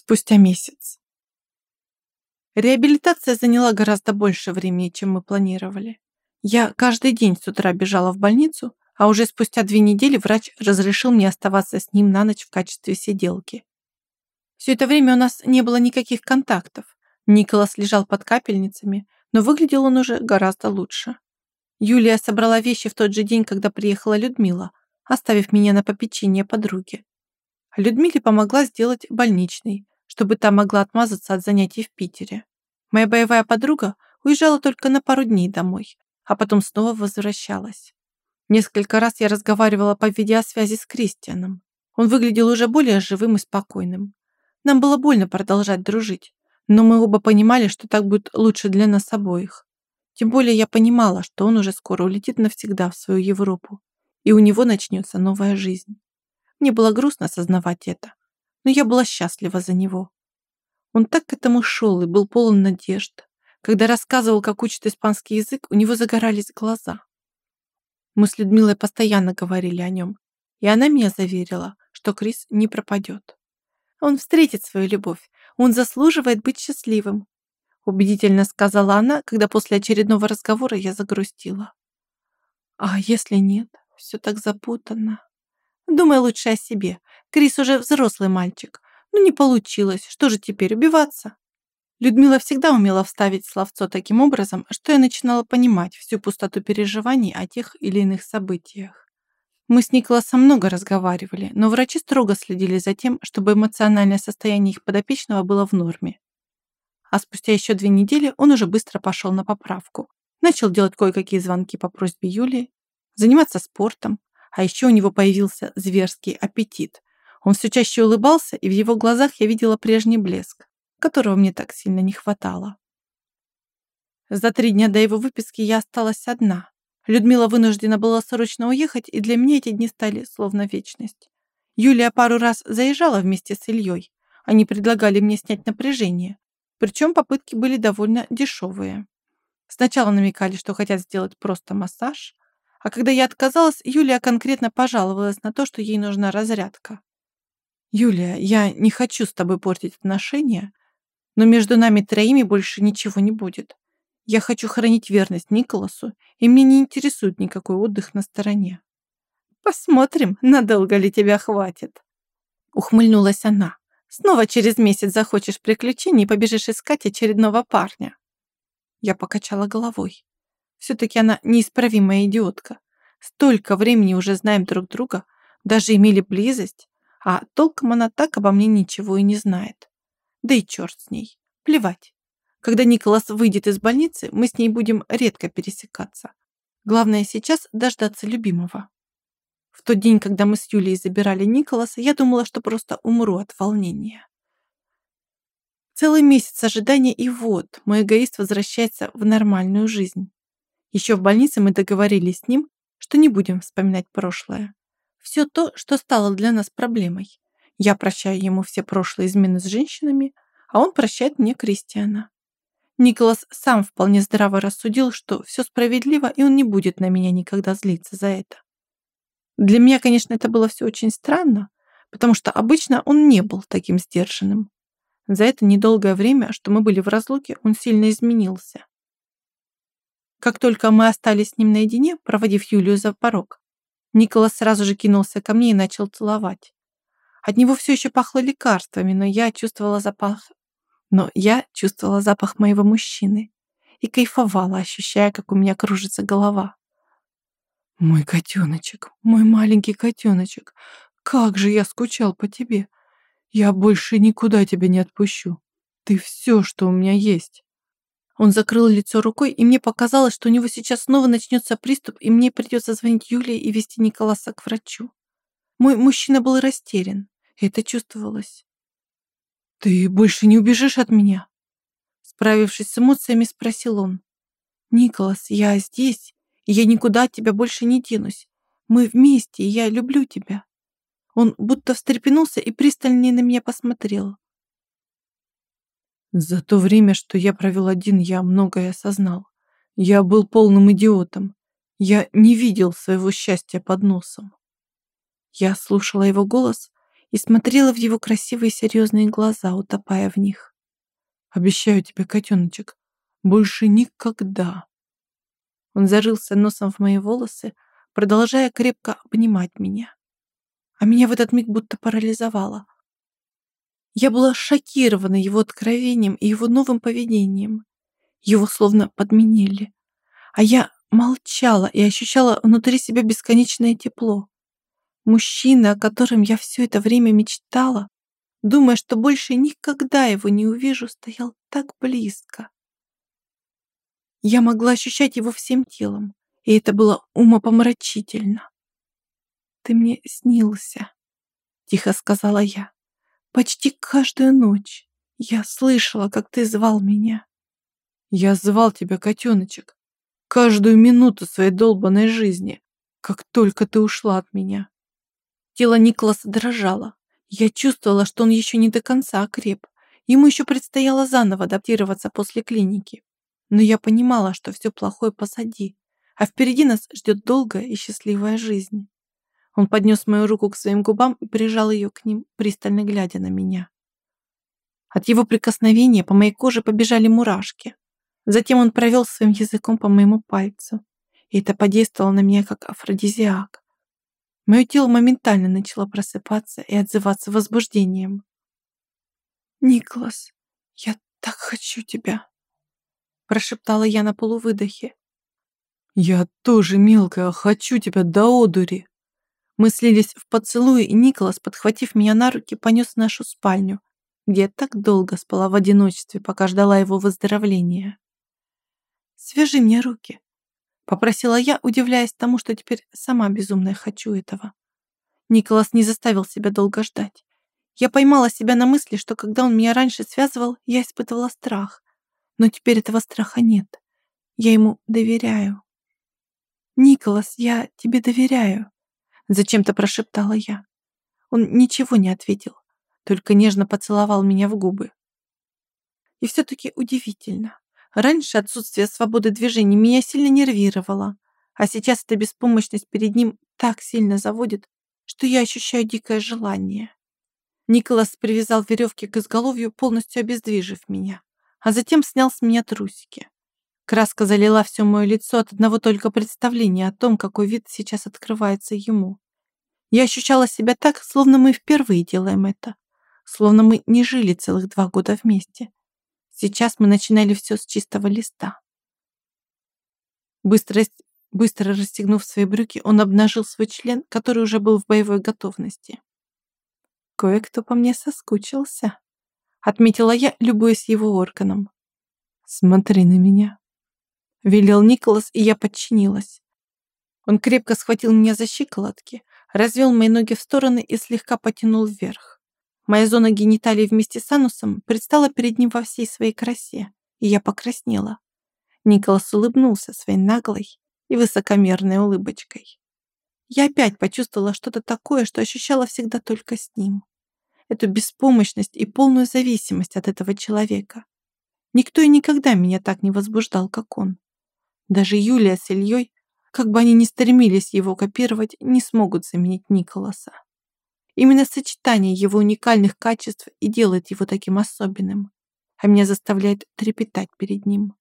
Спустя месяц. Реабилитация заняла гораздо больше времени, чем мы планировали. Я каждый день с утра бежала в больницу, а уже спустя две недели врач разрешил мне оставаться с ним на ночь в качестве сиделки. Все это время у нас не было никаких контактов. Николас лежал под капельницами, но выглядел он уже гораздо лучше. Юлия собрала вещи в тот же день, когда приехала Людмила, оставив меня на попечение подруги. Людмиле помогла сделать больничный, чтобы та могла отмазаться от занятий в Питере. Моя боевая подруга уезжала только на пару дней домой, а потом снова возвращалась. Несколько раз я разговаривала по видеосвязи с Кристианом. Он выглядел уже более живым и спокойным. Нам было больно продолжать дружить, но мы оба понимали, что так будет лучше для нас обоих. Тем более я понимала, что он уже скоро улетит навсегда в свою Европу, и у него начнется новая жизнь. Мне было грустно осознавать это, но я была счастлива за него. Он так к этому шел и был полон надежд. Когда рассказывал, как учит испанский язык, у него загорались глаза. Мы с Людмилой постоянно говорили о нем, и она меня заверила, что Крис не пропадет. Он встретит свою любовь, он заслуживает быть счастливым, убедительно сказала она, когда после очередного разговора я загрустила. А если нет, все так запутанно. Думай лучше о себе. Крис уже взрослый мальчик. Ну не получилось, что же теперь, убиваться? Людмила всегда умела вставить словцо таким образом, что я начинала понимать всю пустоту переживаний о тех или иных событиях. Мы с Николасом много разговаривали, но врачи строго следили за тем, чтобы эмоциональное состояние их подопечного было в норме. А спустя еще две недели он уже быстро пошел на поправку. Начал делать кое-какие звонки по просьбе Юлии, заниматься спортом, а еще у него появился зверский аппетит. Он все чаще улыбался, и в его глазах я видела прежний блеск, которого мне так сильно не хватало. За три дня до его выписки я осталась одна. Людмила вынуждена была срочно уехать, и для меня эти дни стали словно вечность. Юлия пару раз заезжала вместе с Ильей. Они предлагали мне снять напряжение, причем попытки были довольно дешевые. Сначала намекали, что хотят сделать просто массаж, а когда я отказалась, Юлия конкретно пожаловалась на то, что ей нужна разрядка. «Юлия, я не хочу с тобой портить отношения, но между нами троими больше ничего не будет. Я хочу хранить верность Николасу, и мне не интересует никакой отдых на стороне». «Посмотрим, надолго ли тебя хватит», — ухмыльнулась она. Снова через месяц захочешь приключений и побежишь искать очередного парня. Я покачала головой. Все-таки она неисправимая идиотка. Столько времени уже знаем друг друга, даже имели близость, а толком она так обо мне ничего и не знает. Да и черт с ней. Плевать. Когда Николас выйдет из больницы, мы с ней будем редко пересекаться. Главное сейчас дождаться любимого. В тот день, когда мы с Юлей забирали Николаса, я думала, что просто умру от волнения. Целый месяц ожидания, и вот, мой эгоист возвращается в нормальную жизнь. Еще в больнице мы договорились с ним, что не будем вспоминать прошлое. Все то, что стало для нас проблемой. Я прощаю ему все прошлые измены с женщинами, а он прощает мне Кристиана. Николас сам вполне здраво рассудил, что все справедливо, и он не будет на меня никогда злиться за это. Для меня, конечно, это было все очень странно, потому что обычно он не был таким сдержанным. За это недолгое время, что мы были в разлуке, он сильно изменился. Как только мы остались с ним наедине, проводив Юлию за порог, Николас сразу же кинулся ко мне и начал целовать. От него все еще пахло лекарствами, но я чувствовала запах... Но я чувствовала запах моего мужчины и кайфовала, ощущая, как у меня кружится голова. Мой котеночек, мой маленький котеночек, как же я скучал по тебе. Я больше никуда тебя не отпущу. Ты все, что у меня есть. Он закрыл лицо рукой, и мне показалось, что у него сейчас снова начнется приступ, и мне придется звонить Юлии и вести Николаса к врачу. Мой мужчина был растерян, и это чувствовалось. «Ты больше не убежишь от меня?» Справившись с эмоциями, спросил он. «Николас, я здесь, я никуда от тебя больше не денусь. Мы вместе, и я люблю тебя». Он будто встрепенулся и пристальнее на меня посмотрел. За то время, что я провел один, я многое осознал. Я был полным идиотом. Я не видел своего счастья под носом. Я слушала его голос, и смотрела в его красивые серьезные глаза, утопая в них. «Обещаю тебе, котеночек, больше никогда!» Он зарылся носом в мои волосы, продолжая крепко обнимать меня. А меня в этот миг будто парализовало. Я была шокирована его откровением и его новым поведением. Его словно подменили. А я молчала и ощущала внутри себя бесконечное тепло. Мужчина, о котором я все это время мечтала, думая, что больше никогда его не увижу, стоял так близко. Я могла ощущать его всем телом, и это было умопомрачительно. «Ты мне снился», — тихо сказала я. «Почти каждую ночь я слышала, как ты звал меня». «Я звал тебя, котеночек, каждую минуту своей долбанной жизни, как только ты ушла от меня». Тело Николаса дрожало. Я чувствовала, что он еще не до конца окреп. Ему еще предстояло заново адаптироваться после клиники. Но я понимала, что все плохое позади, а впереди нас ждет долгая и счастливая жизнь. Он поднес мою руку к своим губам и прижал ее к ним, пристально глядя на меня. От его прикосновения по моей коже побежали мурашки. Затем он провел своим языком по моему пальцу, и это подействовало на меня как афродизиак. Мое тело моментально начало просыпаться и отзываться возбуждением. «Николас, я так хочу тебя!» прошептала я на полувыдохе. «Я тоже, мелкая, хочу тебя до одури!» Мы слились в поцелуи, и Николас, подхватив меня на руки, понес в нашу спальню, где я так долго спала в одиночестве, пока ждала его выздоровления. «Свяжи мне руки», — попросила я, удивляясь тому, что теперь сама безумная хочу этого. Николас не заставил себя долго ждать. Я поймала себя на мысли, что когда он меня раньше связывал, я испытывала страх. Но теперь этого страха нет. Я ему доверяю. «Николас, я тебе доверяю», Зачем-то прошептала я. Он ничего не ответил, только нежно поцеловал меня в губы. И все-таки удивительно. Раньше отсутствие свободы движений меня сильно нервировало, а сейчас эта беспомощность перед ним так сильно заводит, что я ощущаю дикое желание. Николас привязал веревки к изголовью, полностью обездвижив меня, а затем снял с меня трусики. Краска залила все мое лицо от одного только представления о том, какой вид сейчас открывается ему. Я ощущала себя так, словно мы впервые делаем это, словно мы не жили целых два года вместе. Сейчас мы начинали все с чистого листа. Быстро, быстро расстегнув свои брюки, он обнажил свой член, который уже был в боевой готовности. «Кое-кто по мне соскучился», — отметила я, любуясь его органом. «Смотри на меня», велел Николас, и я подчинилась. Он крепко схватил меня за щиколотки, развел мои ноги в стороны и слегка потянул вверх. Моя зона гениталий вместе с анусом предстала перед ним во всей своей красе, и я покраснела. Николас улыбнулся своей наглой и высокомерной улыбочкой. Я опять почувствовала что-то такое, что ощущала всегда только с ним. Эту беспомощность и полную зависимость от этого человека. Никто и никогда меня так не возбуждал, как он. Даже Юлия с Ильей, как бы они ни стремились его копировать, не смогут заменить Николаса. Именно сочетание его уникальных качеств и делает его таким особенным, а меня заставляет трепетать перед ним.